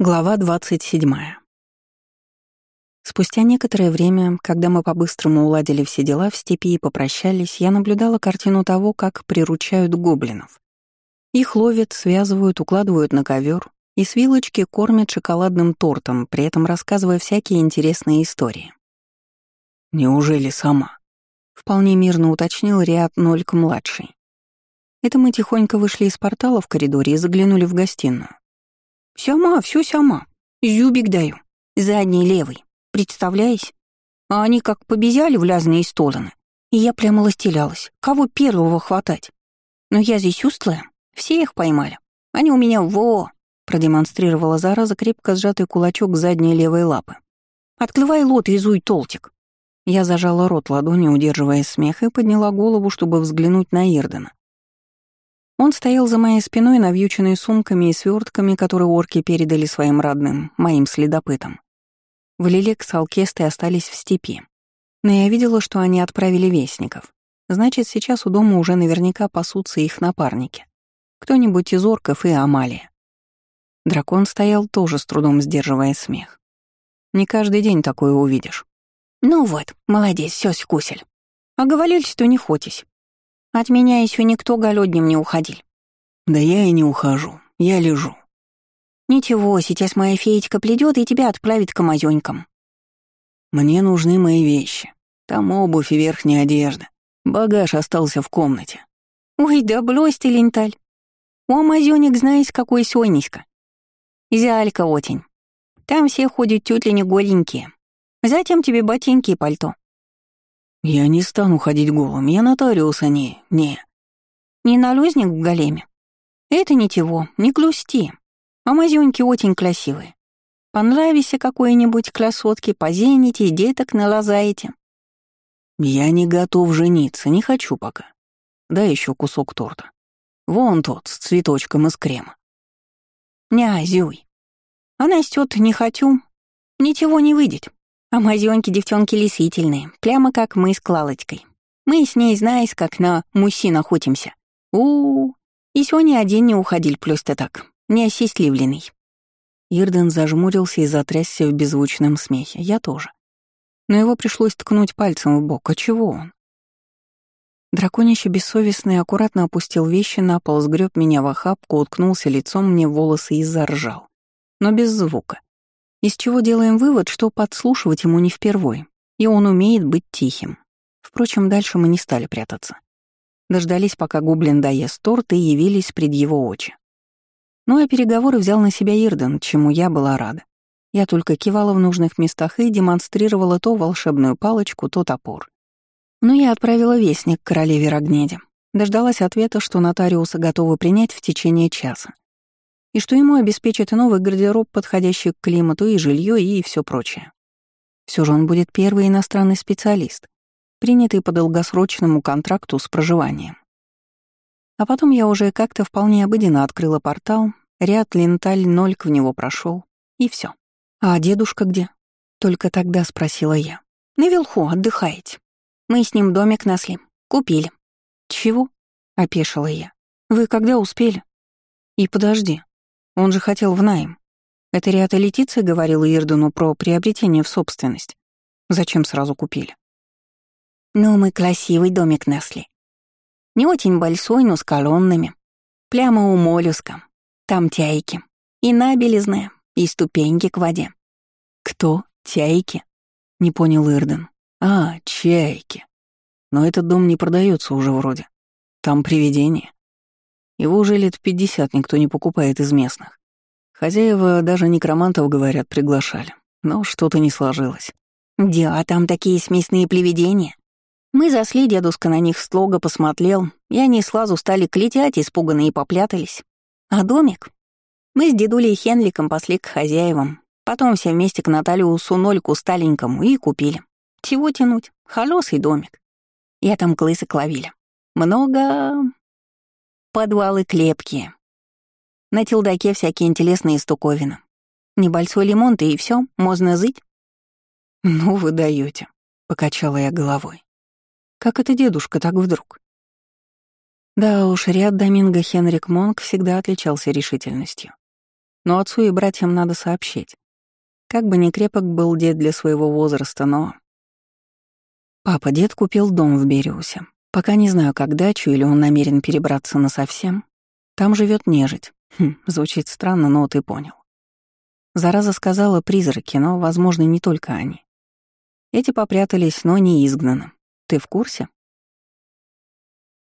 Глава 27. Спустя некоторое время, когда мы по-быстрому уладили все дела в степи и попрощались, я наблюдала картину того, как приручают гоблинов. Их ловят, связывают, укладывают на ковер и с вилочки кормят шоколадным тортом, при этом рассказывая всякие интересные истории. «Неужели сама?» — вполне мирно уточнил Риад Нольк-младший. Это мы тихонько вышли из портала в коридоре и заглянули в гостиную. Сама, все сама. Зюбик даю. Задний левый. Представляешь? А они как побезяли в лязные стороны. И я прямо ластелялась. Кого первого хватать? Но я здесь устлая. Все их поймали. Они у меня во... Продемонстрировала зараза крепко сжатый кулачок задней левой лапы. «Открывай лот и зуй толтик». Я зажала рот ладонью, удерживая смех, и подняла голову, чтобы взглянуть на Ирдена. Он стоял за моей спиной, навьюченный сумками и свертками, которые орки передали своим родным, моим следопытам. Валилек с Алкестой остались в степи. Но я видела, что они отправили вестников. Значит, сейчас у дома уже наверняка пасутся их напарники. Кто-нибудь из орков и Амалия. Дракон стоял тоже с трудом сдерживая смех. Не каждый день такое увидишь. «Ну вот, молодец, все скусель. А говорили, что не хотись. От меня еще никто голодним не уходил. Да я и не ухожу, я лежу. Ничего, сейчас моя феечка придет и тебя отправит к амазонькам. Мне нужны мои вещи. Там обувь и верхняя одежда. Багаж остался в комнате. Ой, да брось ты, ленталь. У амазонек знаешь, какой Сонечка. Зялька очень. Там все ходят тетли голенькие. Затем тебе ботинки и пальто. «Я не стану ходить голым, я нотариус, а не... не...» «Не налозник в големе? Это ничего, не клюсти. А мазюньки очень красивые. Понравишься какой-нибудь красотке, позените деток налазаете». «Я не готов жениться, не хочу пока. Дай еще кусок торта. Вон тот, с цветочком из крема». «Ня, Зюй, она стёт не хочу, ничего не выйдет. А мазёнки девчонки лисительные, прямо как мы с Клалочкой. Мы с ней, знаешь, как на мужчин охотимся. у у, -у. И сегодня один не уходил просто так, неосчастливленный. Ирден зажмурился и затрясся в беззвучном смехе. Я тоже. Но его пришлось ткнуть пальцем в бок. А чего он? Драконище бессовестный аккуратно опустил вещи на пол, сгреб меня в охапку, уткнулся лицом мне в волосы и заржал. Но без звука. Из чего делаем вывод, что подслушивать ему не впервой, и он умеет быть тихим. Впрочем, дальше мы не стали прятаться. Дождались, пока гоблин доест торт, и явились пред его очи. Ну а переговоры взял на себя Ирден, чему я была рада. Я только кивала в нужных местах и демонстрировала то волшебную палочку, то топор. Но я отправила вестник королеве Рогнеде. Дождалась ответа, что нотариуса готовы принять в течение часа и что ему обеспечат новый гардероб, подходящий к климату, и жилье, и все прочее. Все же он будет первый иностранный специалист, принятый по долгосрочному контракту с проживанием. А потом я уже как-то вполне обыденно открыла портал, ряд ленталь нольк в него прошел, и все. «А дедушка где?» Только тогда спросила я. «На Вилху отдыхаете. Мы с ним домик насли. Купили». «Чего?» — опешила я. «Вы когда успели?» «И подожди, он же хотел в найм. Это Риата Летиция говорила Ирдуну про приобретение в собственность. Зачем сразу купили? Ну, мы красивый домик несли. Не очень большой, но с колоннами. Прямо у моллюска. Там тяйки. И набелезная, и ступеньки к воде. Кто? Тяйки? Не понял Ирден. А, чайки. Но этот дом не продается уже вроде. Там привидение. Его уже лет пятьдесят никто не покупает из местных. Хозяева даже некромантов, говорят, приглашали. Но что-то не сложилось. «Дя, там такие смесные привидения. Мы засли, дедушка на них строго посмотрел, и они сразу стали клетять, испуганные и попрятались. А домик? Мы с дедулей Хенликом пошли к хозяевам, потом все вместе к Наталиусу Нольку сталенькому и купили. Чего тянуть? Холосый домик. Я там клысы клавили. Много Подвалы клепкие. На телдаке всякие интересные стуковины. Небольшой лимон и все, можно зыть. Ну вы даете, покачала я головой. Как это дедушка так вдруг? Да уж, ряд Доминго Хенрик Монк всегда отличался решительностью. Но отцу и братьям надо сообщить. Как бы ни крепок был дед для своего возраста, но... Папа, дед купил дом в Бериусе. Пока не знаю, как дачу или он намерен перебраться на совсем. Там живет нежить. Хм, звучит странно, но ты понял. Зараза сказала призраки, но, возможно, не только они. Эти попрятались, но не изгнаны. Ты в курсе?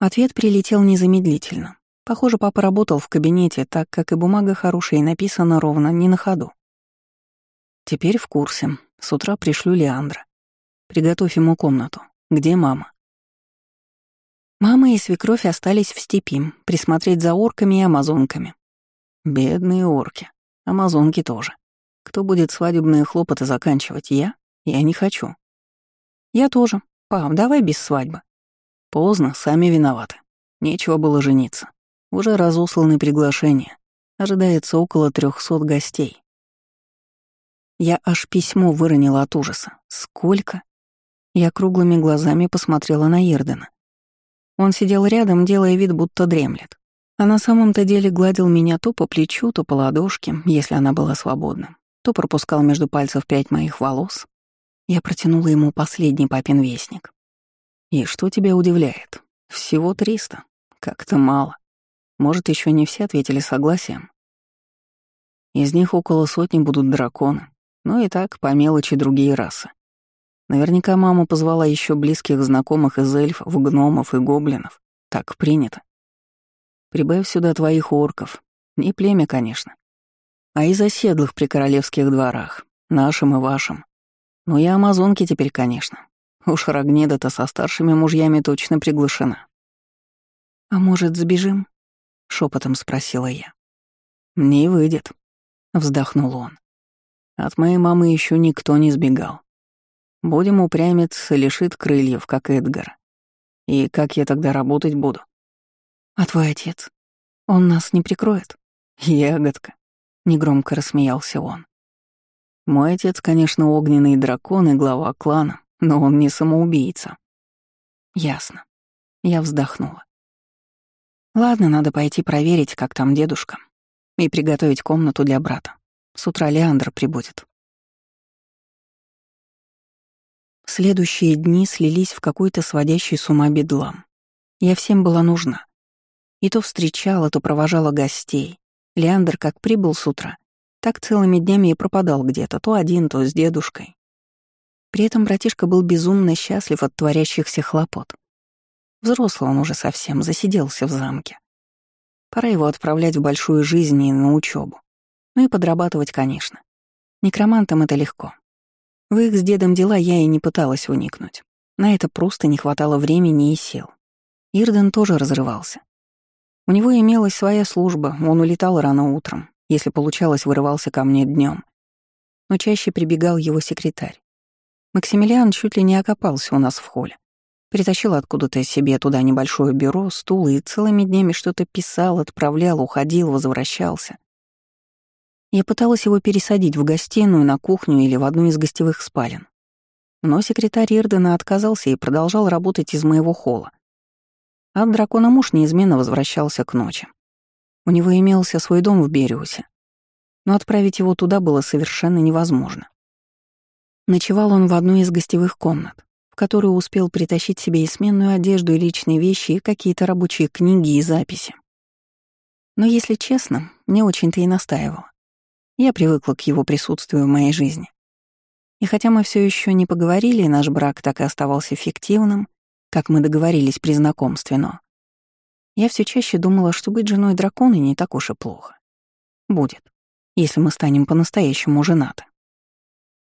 Ответ прилетел незамедлительно. Похоже, папа работал в кабинете, так как и бумага хорошая и написана ровно, не на ходу. Теперь в курсе. С утра пришлю Леандра. Приготовь ему комнату. Где мама? Мама и свекровь остались в степи, присмотреть за орками и амазонками. Бедные орки. Амазонки тоже. Кто будет свадебные хлопоты заканчивать? Я? Я не хочу. Я тоже. Пап, давай без свадьбы. Поздно, сами виноваты. Нечего было жениться. Уже разосланы приглашения. Ожидается около трехсот гостей. Я аж письмо выронила от ужаса. Сколько? Я круглыми глазами посмотрела на Ирдена. Он сидел рядом, делая вид, будто дремлет. А на самом-то деле гладил меня то по плечу, то по ладошке, если она была свободна, то пропускал между пальцев прядь моих волос. Я протянула ему последний папин вестник. И что тебя удивляет? Всего триста. Как-то мало. Может, еще не все ответили согласием. Из них около сотни будут драконы. Ну и так, по мелочи, другие расы. Наверняка мама позвала еще близких знакомых из эльфов, гномов и гоблинов. Так принято. Прибавь сюда твоих орков. Не племя, конечно. А из оседлых при королевских дворах. Нашим и вашим. Ну и амазонки теперь, конечно. Уж Рогнеда-то со старшими мужьями точно приглашена. «А может, сбежим?» — шепотом спросила я. «Не выйдет», — вздохнул он. «От моей мамы еще никто не сбегал. Будем упрямец, лишит крыльев, как Эдгар. И как я тогда работать буду?» «А твой отец? Он нас не прикроет?» «Ягодка», — негромко рассмеялся он. «Мой отец, конечно, огненный дракон и глава клана, но он не самоубийца. Ясно. Я вздохнула. Ладно, надо пойти проверить, как там дедушка, и приготовить комнату для брата. С утра Леандр прибудет. Следующие дни слились в какой-то сводящий с ума бедлам. Я всем была нужна. И то встречала, то провожала гостей. Леандр как прибыл с утра, так целыми днями и пропадал где-то, то один, то с дедушкой. При этом братишка был безумно счастлив от творящихся хлопот. Взрослый он уже совсем, засиделся в замке. Пора его отправлять в большую жизнь и на учебу. Ну и подрабатывать, конечно. Некромантам это легко. В их с дедом дела я и не пыталась уникнуть. На это просто не хватало времени и сил. Ирден тоже разрывался. У него имелась своя служба, он улетал рано утром, если получалось, вырывался ко мне днем. Но чаще прибегал его секретарь. Максимилиан чуть ли не окопался у нас в холле. Притащил откуда-то себе туда небольшое бюро, стул и целыми днями что-то писал, отправлял, уходил, возвращался. Я пыталась его пересадить в гостиную, на кухню или в одну из гостевых спален. Но секретарь Ирдена отказался и продолжал работать из моего холла. А дракона муж неизменно возвращался к ночи. У него имелся свой дом в Бериусе, но отправить его туда было совершенно невозможно. Ночевал он в одной из гостевых комнат, в которую успел притащить себе и сменную одежду, и личные вещи, и какие-то рабочие книги и записи. Но, если честно, мне очень-то и настаивало. Я привыкла к его присутствию в моей жизни. И хотя мы все еще не поговорили, и наш брак так и оставался фиктивным, как мы договорились при знакомстве, но... Я все чаще думала, что быть женой дракона не так уж и плохо. Будет, если мы станем по-настоящему женаты.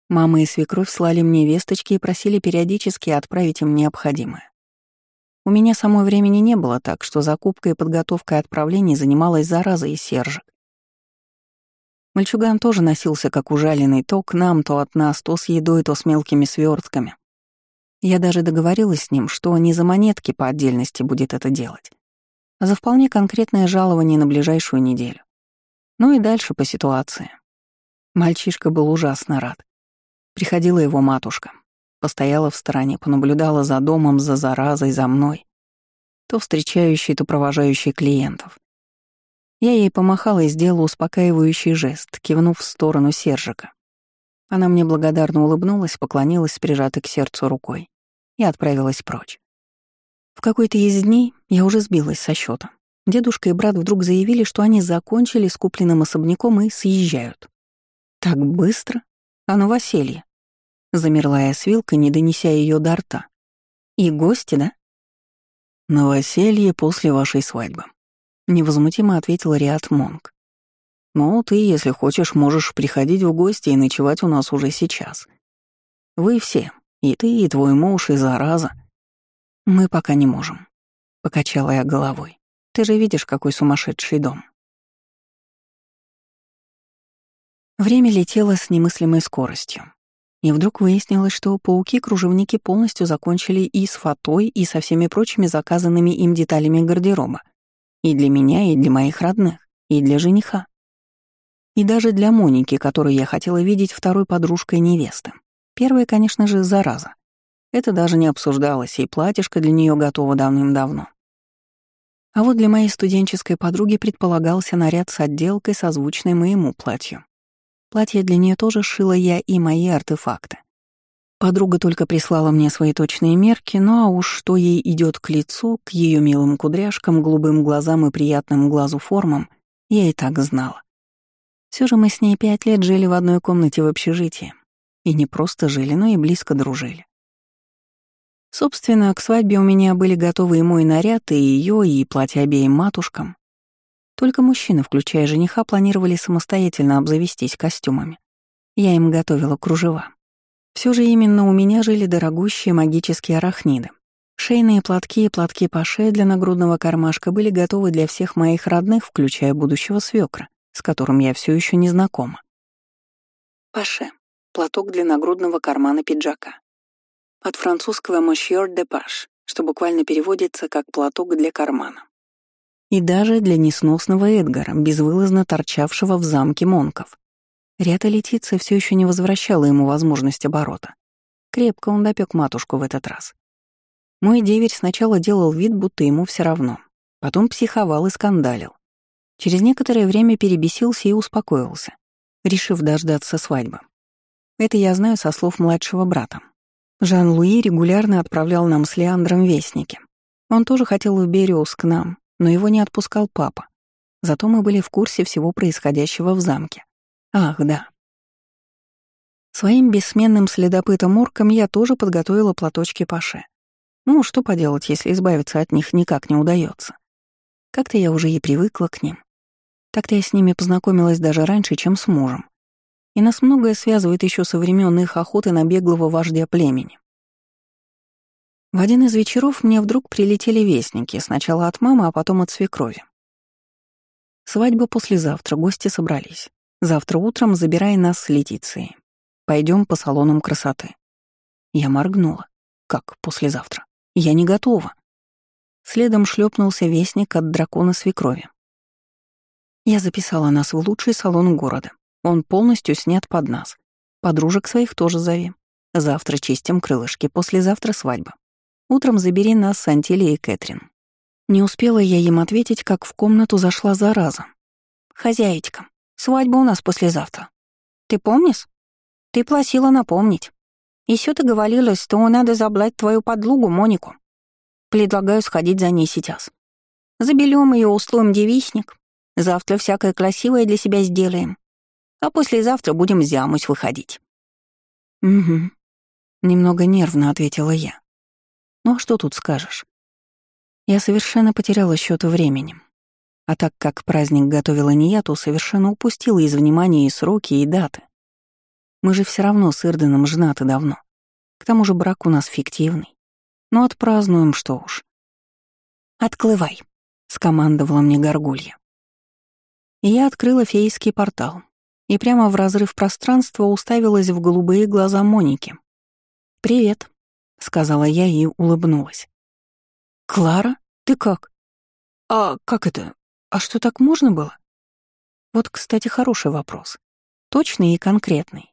Мама и свекровь слали мне весточки и просили периодически отправить им необходимое. У меня самой времени не было, так что закупкой и подготовкой отправлений занималась зараза и Сержик. Мальчуган тоже носился как ужаленный то к нам, то от нас, то с едой, то с мелкими свертками. Я даже договорилась с ним, что не за монетки по отдельности будет это делать, а за вполне конкретное жалование на ближайшую неделю. Ну и дальше по ситуации. Мальчишка был ужасно рад. Приходила его матушка. Постояла в стороне, понаблюдала за домом, за заразой, за мной. То встречающей, то провожающей клиентов. Я ей помахала и сделала успокаивающий жест, кивнув в сторону Сержика. Она мне благодарно улыбнулась, поклонилась прижатой к сердцу рукой и отправилась прочь. В какой-то из дней я уже сбилась со счета. Дедушка и брат вдруг заявили, что они закончили с купленным особняком и съезжают. Так быстро? А новоселье? Замерла я с вилкой, не донеся ее до рта. И гости, да? Новоселье после вашей свадьбы. Невозмутимо ответил Риат Монг. «Ну, ты, если хочешь, можешь приходить в гости и ночевать у нас уже сейчас. Вы все, и ты, и твой муж, и зараза. Мы пока не можем», — покачала я головой. «Ты же видишь, какой сумасшедший дом». Время летело с немыслимой скоростью. И вдруг выяснилось, что пауки-кружевники полностью закончили и с фатой, и со всеми прочими заказанными им деталями гардероба. И для меня, и для моих родных, и для жениха. И даже для Моники, которую я хотела видеть второй подружкой невесты. Первая, конечно же, зараза. Это даже не обсуждалось, и платьишко для нее готово давным-давно. А вот для моей студенческой подруги предполагался наряд с отделкой, созвучной моему платью. Платье для нее тоже шила я и мои артефакты. Подруга только прислала мне свои точные мерки, ну а уж что ей идет к лицу, к ее милым кудряшкам, голубым глазам и приятным глазу формам, я и так знала. Все же мы с ней пять лет жили в одной комнате в общежитии. И не просто жили, но и близко дружили. Собственно, к свадьбе у меня были готовы и мой наряд, и ее, и платье обеим матушкам. Только мужчины, включая жениха, планировали самостоятельно обзавестись костюмами. Я им готовила кружева. Все же именно у меня жили дорогущие магические арахниды. Шейные платки и платки паше для нагрудного кармашка были готовы для всех моих родных, включая будущего свекра с которым я все еще не знакома. Паше — платок для нагрудного кармана пиджака. От французского «monsieur de page», что буквально переводится как «платок для кармана». И даже для несносного Эдгара, безвылазно торчавшего в замке Монков. Рята Летиция все еще не возвращала ему возможность оборота. Крепко он допек матушку в этот раз. Мой деверь сначала делал вид, будто ему все равно. Потом психовал и скандалил. Через некоторое время перебесился и успокоился, решив дождаться свадьбы. Это я знаю со слов младшего брата. Жан-Луи регулярно отправлял нам с Леандром вестники. Он тоже хотел в Бериус к нам, но его не отпускал папа. Зато мы были в курсе всего происходящего в замке. Ах, да. Своим бессменным следопытом-оркам я тоже подготовила платочки Паше. Ну, что поделать, если избавиться от них никак не удается. Как-то я уже и привыкла к ним. Так-то я с ними познакомилась даже раньше, чем с мужем. И нас многое связывает еще со времен их охоты на беглого вождя племени. В один из вечеров мне вдруг прилетели вестники, сначала от мамы, а потом от свекрови. Свадьба послезавтра, гости собрались. Завтра утром забирай нас с Летицией. Пойдем по салонам красоты. Я моргнула. Как послезавтра? Я не готова. Следом шлепнулся вестник от дракона свекрови. Я записала нас в лучший салон города. Он полностью снят под нас. Подружек своих тоже зови. Завтра чистим крылышки, послезавтра свадьба. Утром забери нас с Антилией и Кэтрин. Не успела я им ответить, как в комнату зашла зараза. «Хозяечка, свадьба у нас послезавтра. Ты помнишь? Ты просила напомнить. Еще ты говорила, что надо заблать твою подлугу Монику. Предлагаю сходить за ней сейчас. Забелем ее, устроим девичник, Завтра всякое красивое для себя сделаем. А послезавтра будем зямусь выходить». «Угу», — немного нервно ответила я. «Ну а что тут скажешь?» Я совершенно потеряла счет времени. А так как праздник готовила не я, то совершенно упустила из внимания и сроки, и даты. Мы же все равно с Ирденом женаты давно. К тому же брак у нас фиктивный. Ну, отпразднуем, что уж. «Отклывай», — скомандовала мне Горгулья. Я открыла фейский портал и прямо в разрыв пространства уставилась в голубые глаза Моники. «Привет», — сказала я и улыбнулась. «Клара, ты как?» «А как это? А что, так можно было?» Вот, кстати, хороший вопрос. Точный и конкретный.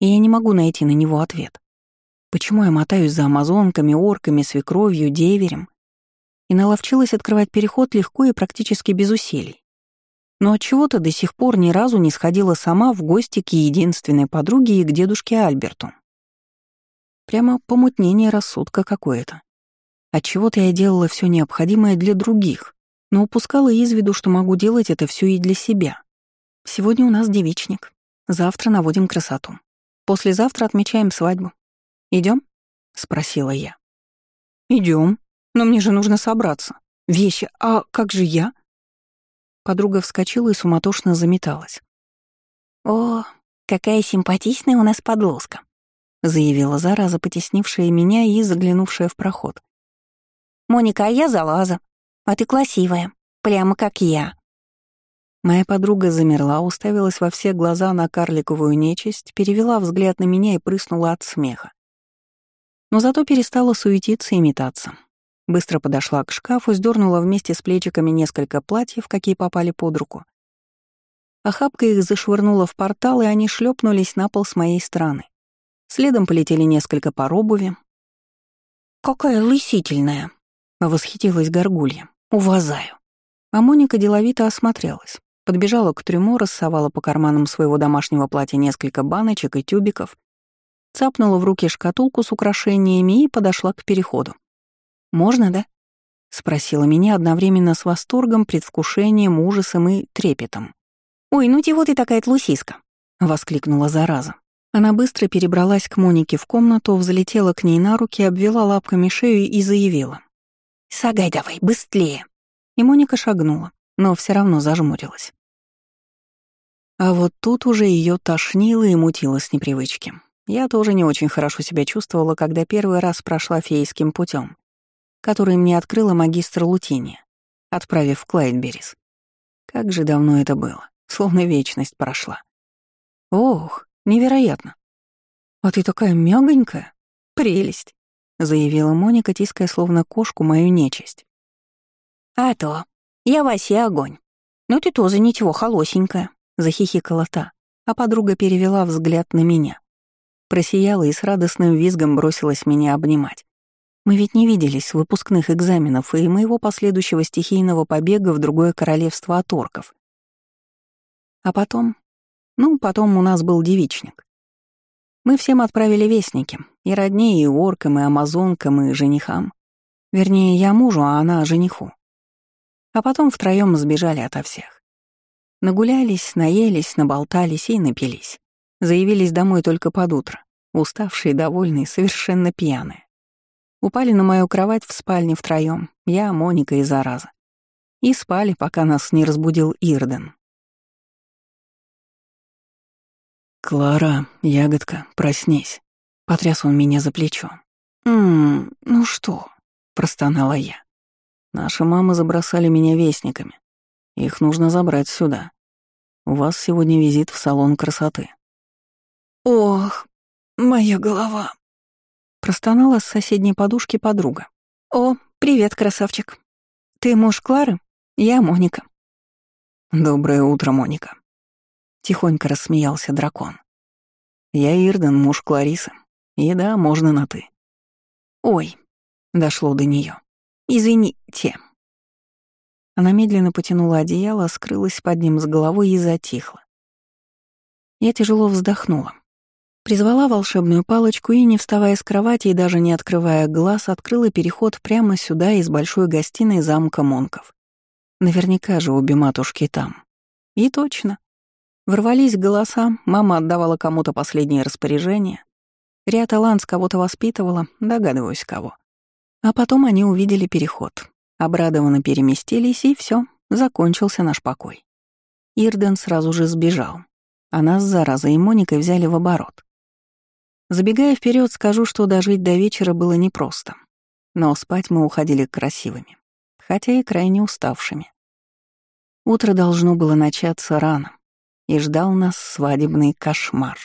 И я не могу найти на него ответ. Почему я мотаюсь за амазонками, орками, свекровью, деверем? И наловчилась открывать переход легко и практически без усилий. но от чего то до сих пор ни разу не сходила сама в гости к единственной подруге и к дедушке Альберту. Прямо помутнение рассудка какое-то. Отчего-то я делала все необходимое для других, но упускала из виду, что могу делать это все и для себя. Сегодня у нас девичник. Завтра наводим красоту. Послезавтра отмечаем свадьбу. Идем? спросила я. Идем. Но мне же нужно собраться. Вещи. А как же я? Подруга вскочила и суматошно заметалась. О, какая симпатичная у нас подлоска, заявила зараза, потеснившая меня и заглянувшая в проход. Моника, а я залаза. А ты красивая, прямо как я. Моя подруга замерла, уставилась во все глаза на карликовую нечисть, перевела взгляд на меня и прыснула от смеха. Но зато перестала суетиться и метаться. Быстро подошла к шкафу, сдернула вместе с плечиками несколько платьев, какие попали под руку. Охапка их зашвырнула в портал, и они шлепнулись на пол с моей стороны. Следом полетели несколько пар обуви. «Какая лысительная!» — восхитилась горгулья. «Уважаю». А Моника деловито осмотрелась. Подбежала к трюму, рассовала по карманам своего домашнего платья несколько баночек и тюбиков, цапнула в руки шкатулку с украшениями и подошла к переходу. «Можно, да?» — спросила меня одновременно с восторгом, предвкушением, ужасом и трепетом. «Ой, ну чего ты такая тлусиска?» — воскликнула зараза. Она быстро перебралась к Монике в комнату, взлетела к ней на руки, обвела лапками шею и заявила. «Сагай давай, быстрее!» И Моника шагнула, но все равно зажмурилась. А вот тут уже ее тошнило и мутило с непривычки. Я тоже не очень хорошо себя чувствовала, когда первый раз прошла фейским путем, который мне открыла магистр Лутини, отправив в Клайдберрис. Как же давно это было, словно вечность прошла. Ох, невероятно. А ты такая мягонькая. Прелесть, заявила Моника, тиская словно кошку мою нечисть. А то, я Вася огонь. Ну ты тоже ничего, холосенькая, захихикала та, а подруга перевела взгляд на меня. Просияла и с радостным визгом бросилась меня обнимать. Мы ведь не виделись с выпускных экзаменов и моего последующего стихийного побега в другое королевство от орков. А потом... Ну, потом у нас был девичник. Мы всем отправили вестники, и роднее, и оркам, и амазонкам, и женихам. Вернее, я мужу, а она жениху. А потом втроем сбежали ото всех. Нагулялись, наелись, наболтались и напились. Заявились домой только под утро, уставшие, довольные, совершенно пьяные. Упали на мою кровать в спальне втроем, я, Моника и Зараза. И спали, пока нас не разбудил Ирден. «Клара, ягодка, проснись», — потряс он меня за плечо. «Ммм, ну что?» — простонала я. «Наши мамы забросали меня вестниками. Их нужно забрать сюда. У вас сегодня визит в салон красоты». «Ох, моя голова», Простонала с соседней подушки подруга. «О, привет, красавчик. Ты муж Клары? Я Моника». «Доброе утро, Моника». Тихонько рассмеялся дракон. «Я Ирден, муж Кларисы. И да, можно на «ты». «Ой», — дошло до нее. «Извините». Она медленно потянула одеяло, скрылась под ним с головой и затихла. Я тяжело вздохнула. Призвала волшебную палочку и, не вставая с кровати и даже не открывая глаз, открыла переход прямо сюда из большой гостиной замка Монков. Наверняка же обе матушки там. И точно. Ворвались голоса, мама отдавала кому-то последнее распоряжение. Риата Ланс кого-то воспитывала, догадываюсь кого. А потом они увидели переход. Обрадованно переместились, и все, закончился наш покой. Ирден сразу же сбежал. А нас, зараза и Моникой, взяли в оборот. Забегая вперед, скажу, что дожить до вечера было непросто. Но спать мы уходили красивыми, хотя и крайне уставшими. Утро должно было начаться рано, и ждал нас свадебный кошмар.